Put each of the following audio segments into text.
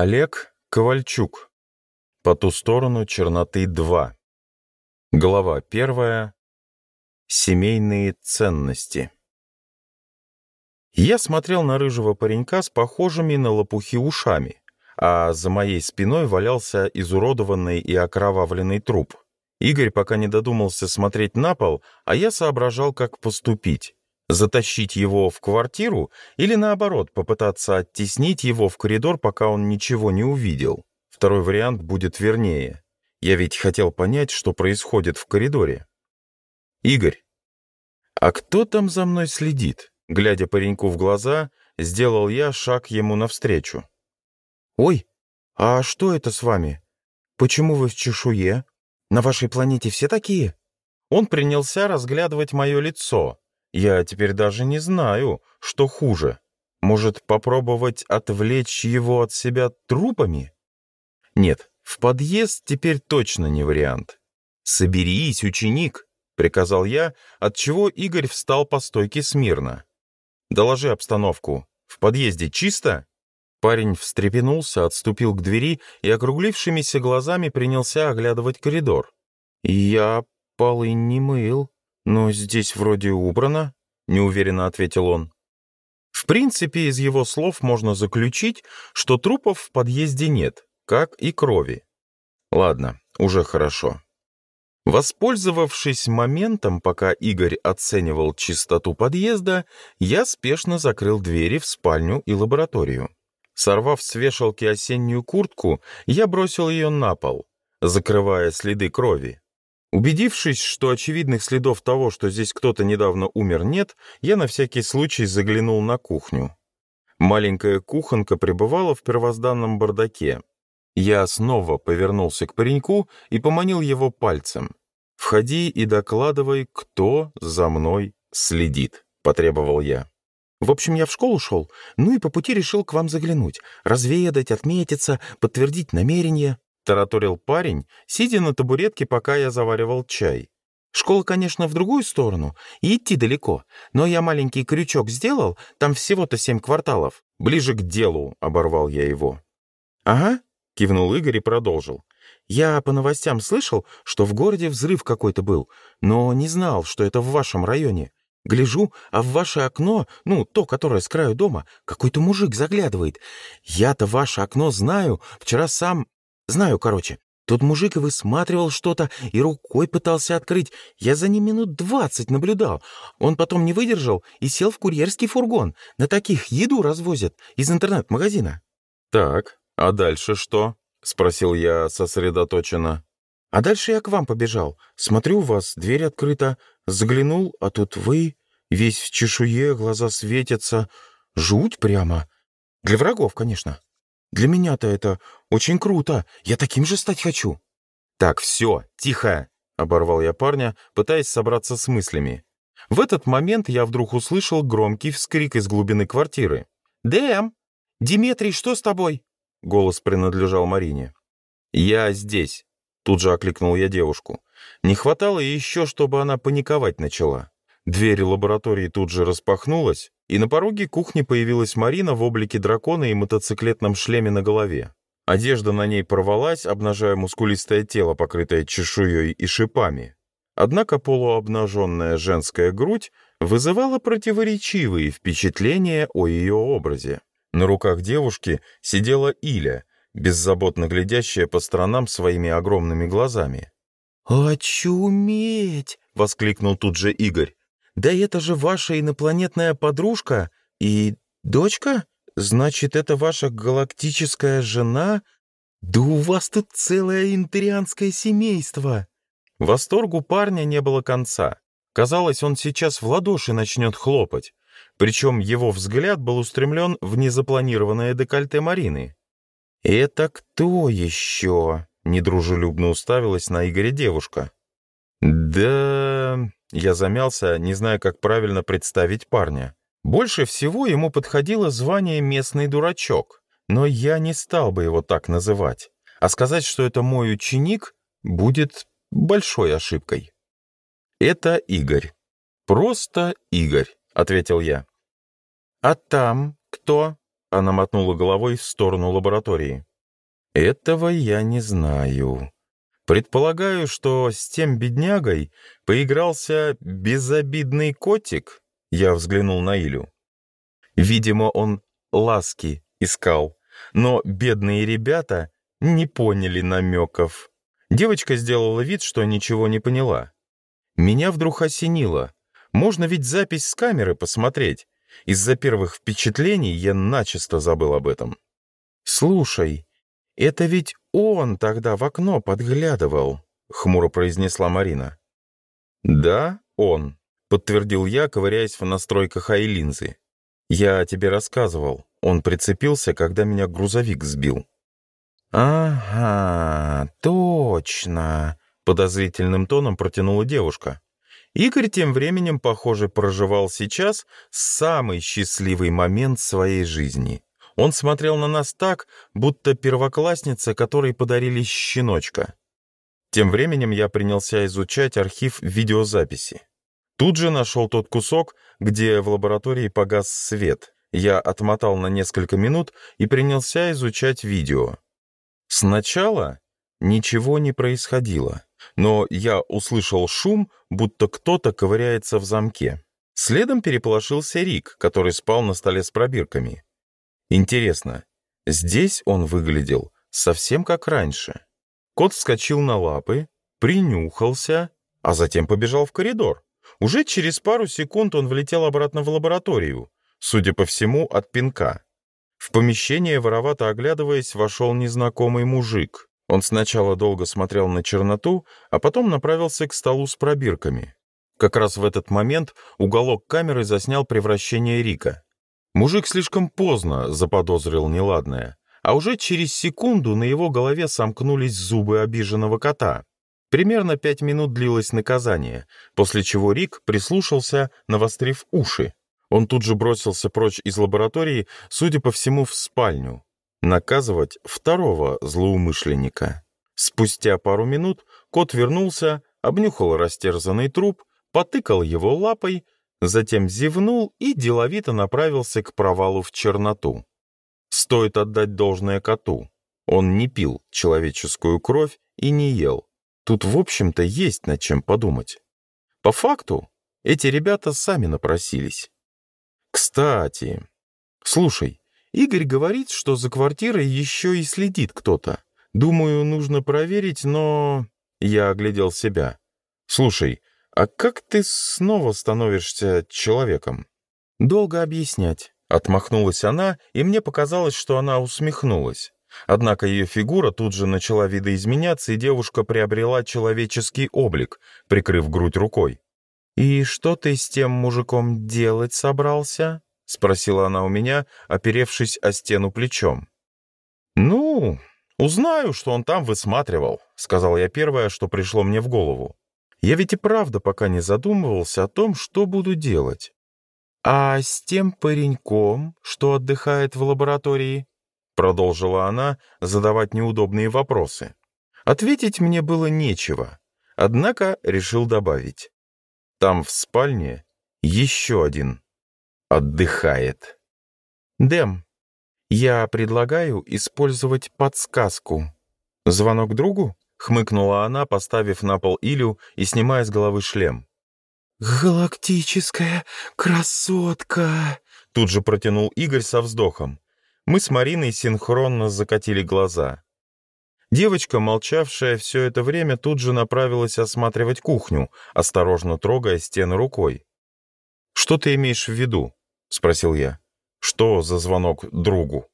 Олег Ковальчук. По ту сторону черноты 2. Глава 1. Семейные ценности. Я смотрел на рыжего паренька с похожими на лопухи ушами, а за моей спиной валялся изуродованный и окровавленный труп. Игорь пока не додумался смотреть на пол, а я соображал, как поступить. Затащить его в квартиру или, наоборот, попытаться оттеснить его в коридор, пока он ничего не увидел. Второй вариант будет вернее. Я ведь хотел понять, что происходит в коридоре. «Игорь, а кто там за мной следит?» Глядя пареньку в глаза, сделал я шаг ему навстречу. «Ой, а что это с вами? Почему вы в чешуе? На вашей планете все такие?» Он принялся разглядывать мое лицо, я теперь даже не знаю, что хуже. Может, попробовать отвлечь его от себя трупами? Нет, в подъезд теперь точно не вариант. «Соберись, ученик!» — приказал я, отчего Игорь встал по стойке смирно. «Доложи обстановку. В подъезде чисто?» Парень встрепенулся, отступил к двери и округлившимися глазами принялся оглядывать коридор. «Я полы не мыл», но здесь вроде убрано», — неуверенно ответил он. В принципе, из его слов можно заключить, что трупов в подъезде нет, как и крови. Ладно, уже хорошо. Воспользовавшись моментом, пока Игорь оценивал чистоту подъезда, я спешно закрыл двери в спальню и лабораторию. Сорвав с вешалки осеннюю куртку, я бросил ее на пол, закрывая следы крови. Убедившись, что очевидных следов того, что здесь кто-то недавно умер, нет, я на всякий случай заглянул на кухню. Маленькая кухонка пребывала в первозданном бардаке. Я снова повернулся к пареньку и поманил его пальцем. «Входи и докладывай, кто за мной следит», — потребовал я. В общем, я в школу шел, ну и по пути решил к вам заглянуть, разведать, отметиться, подтвердить намерения тараторил парень, сидя на табуретке, пока я заваривал чай. Школа, конечно, в другую сторону, и идти далеко, но я маленький крючок сделал, там всего-то семь кварталов. Ближе к делу, оборвал я его. Ага, кивнул Игорь и продолжил. Я по новостям слышал, что в городе взрыв какой-то был, но не знал, что это в вашем районе. Гляжу, а в ваше окно, ну, то, которое с краю дома, какой-то мужик заглядывает. Я-то ваше окно знаю, вчера сам... Знаю, короче. тут мужик и высматривал что-то, и рукой пытался открыть. Я за ним минут двадцать наблюдал. Он потом не выдержал и сел в курьерский фургон. На таких еду развозят из интернет-магазина». «Так, а дальше что?» — спросил я сосредоточенно. «А дальше я к вам побежал. Смотрю, у вас дверь открыта. Заглянул, а тут вы. Весь в чешуе, глаза светятся. Жуть прямо. Для врагов, конечно». Для меня-то это очень круто. Я таким же стать хочу». «Так, все, тихо!» — оборвал я парня, пытаясь собраться с мыслями. В этот момент я вдруг услышал громкий вскрик из глубины квартиры. «Дэм! Димитрий, что с тобой?» — голос принадлежал Марине. «Я здесь!» — тут же окликнул я девушку. Не хватало еще, чтобы она паниковать начала. Дверь лаборатории тут же распахнулась, и на пороге кухни появилась Марина в облике дракона и мотоциклетном шлеме на голове. Одежда на ней порвалась, обнажая мускулистое тело, покрытое чешуей и шипами. Однако полуобнаженная женская грудь вызывала противоречивые впечатления о ее образе. На руках девушки сидела Иля, беззаботно глядящая по сторонам своими огромными глазами. «Очуметь!» — воскликнул тут же Игорь. Да это же ваша инопланетная подружка и дочка? Значит, это ваша галактическая жена? Да у вас тут целое интерианское семейство!» Восторгу парня не было конца. Казалось, он сейчас в ладоши начнет хлопать. Причем его взгляд был устремлен в незапланированное декольте Марины. «Это кто еще?» — недружелюбно уставилась на Игоря девушка. «Да...» Я замялся, не зная, как правильно представить парня. Больше всего ему подходило звание «местный дурачок», но я не стал бы его так называть. А сказать, что это мой ученик, будет большой ошибкой. «Это Игорь. Просто Игорь», — ответил я. «А там кто?» — она мотнула головой в сторону лаборатории. «Этого я не знаю», Предполагаю, что с тем беднягой поигрался безобидный котик, я взглянул на Илю. Видимо, он ласки искал, но бедные ребята не поняли намеков. Девочка сделала вид, что ничего не поняла. Меня вдруг осенило. Можно ведь запись с камеры посмотреть. Из-за первых впечатлений я начисто забыл об этом. «Слушай», «Это ведь он тогда в окно подглядывал», — хмуро произнесла Марина. «Да, он», — подтвердил я, ковыряясь в настройках ай-линзы. «Я тебе рассказывал. Он прицепился, когда меня грузовик сбил». «Ага, точно», — подозрительным тоном протянула девушка. Игорь тем временем, похоже, проживал сейчас самый счастливый момент своей жизни. Он смотрел на нас так, будто первоклассница, которой подарили щеночка. Тем временем я принялся изучать архив видеозаписи. Тут же нашел тот кусок, где в лаборатории погас свет. Я отмотал на несколько минут и принялся изучать видео. Сначала ничего не происходило, но я услышал шум, будто кто-то ковыряется в замке. Следом переполошился Рик, который спал на столе с пробирками. Интересно, здесь он выглядел совсем как раньше. Кот вскочил на лапы, принюхался, а затем побежал в коридор. Уже через пару секунд он влетел обратно в лабораторию, судя по всему, от пинка. В помещение, воровато оглядываясь, вошел незнакомый мужик. Он сначала долго смотрел на черноту, а потом направился к столу с пробирками. Как раз в этот момент уголок камеры заснял превращение Рика. Мужик слишком поздно заподозрил неладное, а уже через секунду на его голове сомкнулись зубы обиженного кота. Примерно пять минут длилось наказание, после чего Рик прислушался, навострив уши. Он тут же бросился прочь из лаборатории, судя по всему, в спальню. Наказывать второго злоумышленника. Спустя пару минут кот вернулся, обнюхал растерзанный труп, потыкал его лапой — затем зевнул и деловито направился к провалу в черноту. Стоит отдать должное коту. Он не пил человеческую кровь и не ел. Тут, в общем-то, есть над чем подумать. По факту, эти ребята сами напросились. Кстати, слушай, Игорь говорит, что за квартирой еще и следит кто-то. Думаю, нужно проверить, но... Я оглядел себя. Слушай, «А как ты снова становишься человеком?» «Долго объяснять», — отмахнулась она, и мне показалось, что она усмехнулась. Однако ее фигура тут же начала видоизменяться, и девушка приобрела человеческий облик, прикрыв грудь рукой. «И что ты с тем мужиком делать собрался?» — спросила она у меня, оперевшись о стену плечом. «Ну, узнаю, что он там высматривал», — сказал я первое, что пришло мне в голову. Я ведь и правда пока не задумывался о том, что буду делать. А с тем пареньком, что отдыхает в лаборатории, продолжила она задавать неудобные вопросы. Ответить мне было нечего, однако решил добавить. Там в спальне еще один отдыхает. Дэм, я предлагаю использовать подсказку. Звонок другу? — хмыкнула она, поставив на пол Илю и снимая с головы шлем. «Галактическая красотка!» — тут же протянул Игорь со вздохом. Мы с Мариной синхронно закатили глаза. Девочка, молчавшая все это время, тут же направилась осматривать кухню, осторожно трогая стены рукой. «Что ты имеешь в виду?» — спросил я. «Что за звонок другу?»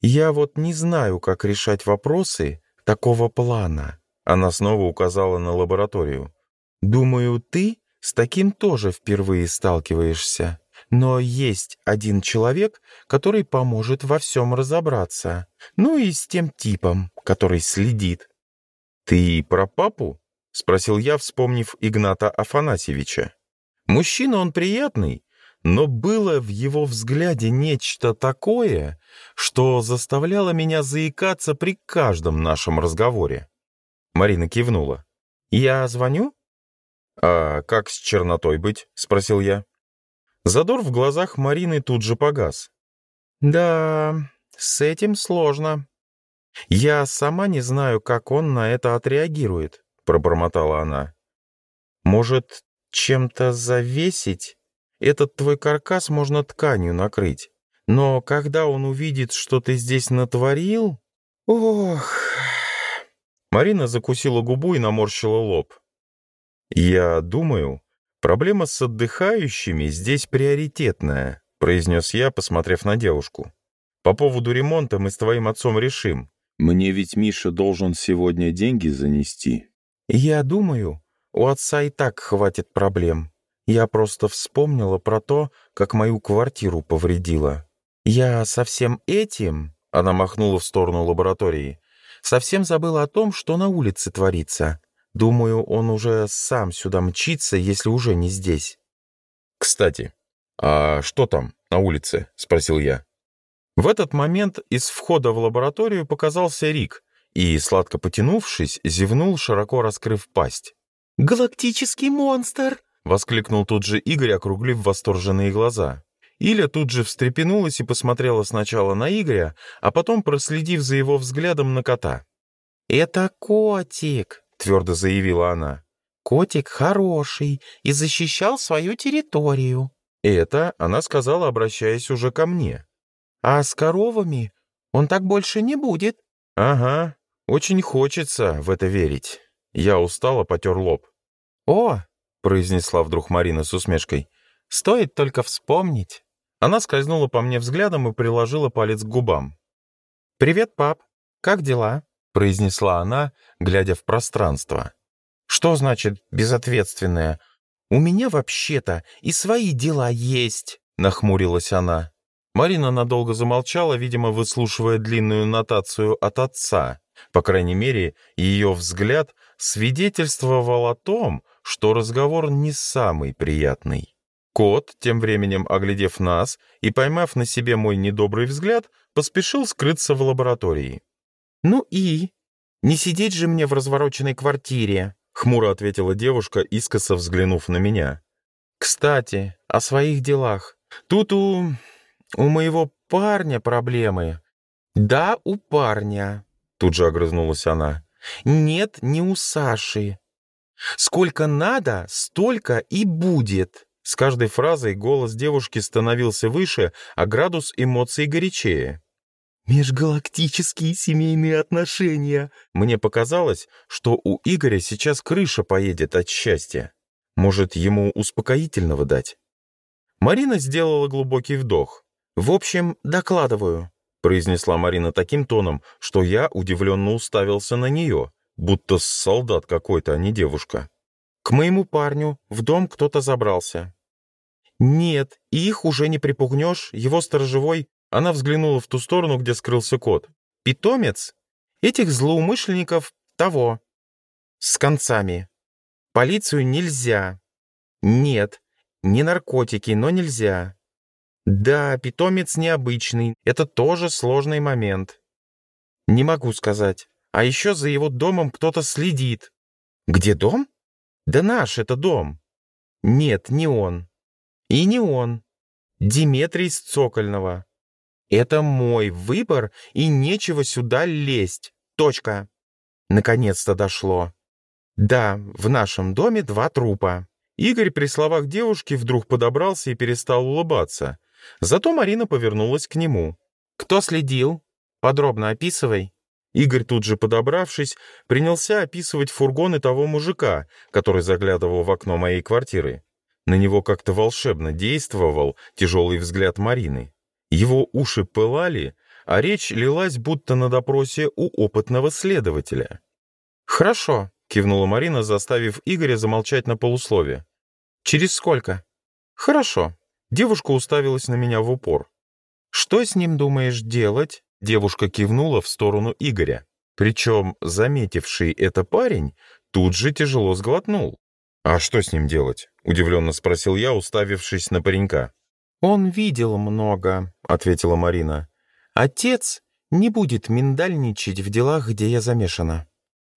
«Я вот не знаю, как решать вопросы, такого плана?» Она снова указала на лабораторию. «Думаю, ты с таким тоже впервые сталкиваешься. Но есть один человек, который поможет во всем разобраться. Ну и с тем типом, который следит». «Ты про папу?» — спросил я, вспомнив Игната Афанасьевича. «Мужчина он приятный, но было в его взгляде нечто такое, что заставляло меня заикаться при каждом нашем разговоре. Марина кивнула. «Я звоню?» «А как с чернотой быть?» — спросил я. Задор в глазах Марины тут же погас. «Да, с этим сложно. Я сама не знаю, как он на это отреагирует», — пробормотала она. «Может, чем-то завесить?» Этот твой каркас можно тканью накрыть. Но когда он увидит, что ты здесь натворил... Ох...» Марина закусила губу и наморщила лоб. «Я думаю, проблема с отдыхающими здесь приоритетная», произнес я, посмотрев на девушку. «По поводу ремонта мы с твоим отцом решим». «Мне ведь Миша должен сегодня деньги занести». «Я думаю, у отца и так хватит проблем», я просто вспомнила про то, как мою квартиру повредила. Я совсем этим, она махнула в сторону лаборатории, совсем забыла о том, что на улице творится. Думаю, он уже сам сюда мчится, если уже не здесь. Кстати, а что там на улице? спросил я. В этот момент из входа в лабораторию показался Рик и, сладко потянувшись, зевнул, широко раскрыв пасть. «Галактический монстр!» Воскликнул тут же Игорь, округлив восторженные глаза. Иля тут же встрепенулась и посмотрела сначала на Игоря, а потом проследив за его взглядом на кота. «Это котик», — твердо заявила она. «Котик хороший и защищал свою территорию». Это она сказала, обращаясь уже ко мне. «А с коровами он так больше не будет». «Ага, очень хочется в это верить». Я устало потер лоб. «О, произнесла вдруг Марина с усмешкой. «Стоит только вспомнить». Она скользнула по мне взглядом и приложила палец к губам. «Привет, пап. Как дела?» — произнесла она, глядя в пространство. «Что значит безответственное? У меня вообще-то и свои дела есть», — нахмурилась она. Марина надолго замолчала, видимо, выслушивая длинную нотацию от отца. По крайней мере, ее взгляд свидетельствовал о том, что разговор не самый приятный. Кот, тем временем оглядев нас и поймав на себе мой недобрый взгляд, поспешил скрыться в лаборатории. «Ну и? Не сидеть же мне в развороченной квартире!» — хмуро ответила девушка, искоса взглянув на меня. «Кстати, о своих делах. Тут у... у моего парня проблемы». «Да, у парня», — тут же огрызнулась она. «Нет, не у Саши. Сколько надо, столько и будет. С каждой фразой голос девушки становился выше, а градус эмоций горячее. «Межгалактические семейные отношения!» Мне показалось, что у Игоря сейчас крыша поедет от счастья. Может, ему успокоительного дать? Марина сделала глубокий вдох. «В общем, докладываю», — произнесла Марина таким тоном, что я удивленно уставился на нее — будто солдат какой-то, а не девушка. К моему парню в дом кто-то забрался. Нет, их уже не припугнешь, его сторожевой. Она взглянула в ту сторону, где скрылся кот. Питомец? Этих злоумышленников того. С концами. Полицию нельзя. Нет, не наркотики, но нельзя. Да, питомец необычный, это тоже сложный момент. Не могу сказать. А еще за его домом кто-то следит. Где дом? Да наш это дом. Нет, не он. И не он. Диметрий с Цокольного. Это мой выбор, и нечего сюда лезть. Точка. Наконец-то дошло. Да, в нашем доме два трупа. Игорь при словах девушки вдруг подобрался и перестал улыбаться. Зато Марина повернулась к нему. «Кто следил? Подробно описывай». Игорь, тут же подобравшись, принялся описывать фургоны того мужика, который заглядывал в окно моей квартиры. На него как-то волшебно действовал тяжелый взгляд Марины. Его уши пылали, а речь лилась будто на допросе у опытного следователя. «Хорошо», — кивнула Марина, заставив Игоря замолчать на полуслове. «Через сколько?» «Хорошо». Девушка уставилась на меня в упор. «Что с ним думаешь делать?» Девушка кивнула в сторону Игоря. Причем, заметивший это парень, тут же тяжело сглотнул. «А что с ним делать?» — удивленно спросил я, уставившись на паренька. «Он видел много», — ответила Марина. «Отец не будет миндальничать в делах, где я замешана».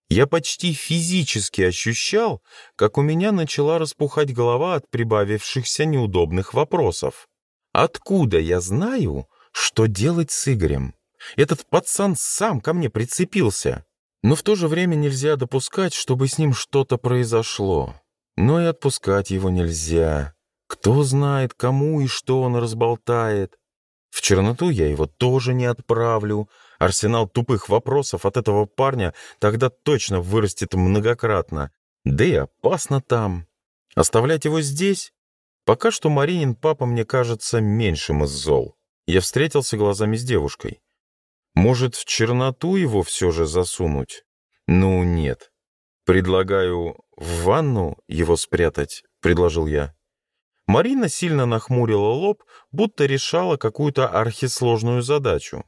Я почти физически ощущал, как у меня начала распухать голова от прибавившихся неудобных вопросов. Откуда я знаю, что делать с Игорем? Этот пацан сам ко мне прицепился. Но в то же время нельзя допускать, чтобы с ним что-то произошло. Но и отпускать его нельзя. Кто знает, кому и что он разболтает. В черноту я его тоже не отправлю. Арсенал тупых вопросов от этого парня тогда точно вырастет многократно. Да и опасно там. Оставлять его здесь? Пока что Маринин папа мне кажется меньшим из зол. Я встретился глазами с девушкой. Может, в черноту его все же засунуть? Ну нет. Предлагаю в ванну его спрятать, предложил я. Марина сильно нахмурила лоб, будто решала какую-то архисложную задачу.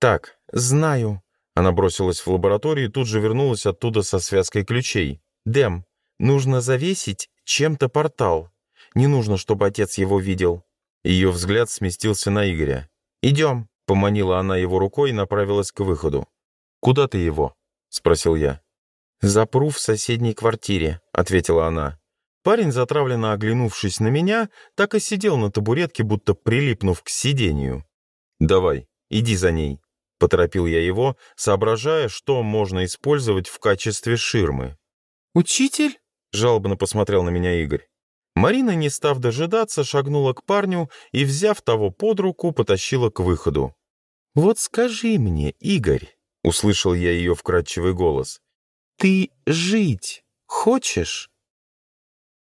«Так, знаю». Она бросилась в лабораторию и тут же вернулась оттуда со связкой ключей. «Дэм, нужно завесить чем-то портал. Не нужно, чтобы отец его видел». Ее взгляд сместился на Игоря. «Идем». Поманила она его рукой и направилась к выходу. «Куда ты его?» — спросил я. «Запру в соседней квартире», — ответила она. Парень, затравленно оглянувшись на меня, так и сидел на табуретке, будто прилипнув к сидению. «Давай, иди за ней», — поторопил я его, соображая, что можно использовать в качестве ширмы. «Учитель?» — жалобно посмотрел на меня Игорь. Марина, не став дожидаться, шагнула к парню и, взяв того под руку, потащила к выходу. «Вот скажи мне, Игорь», — услышал я ее вкрадчивый голос, — «ты жить хочешь?»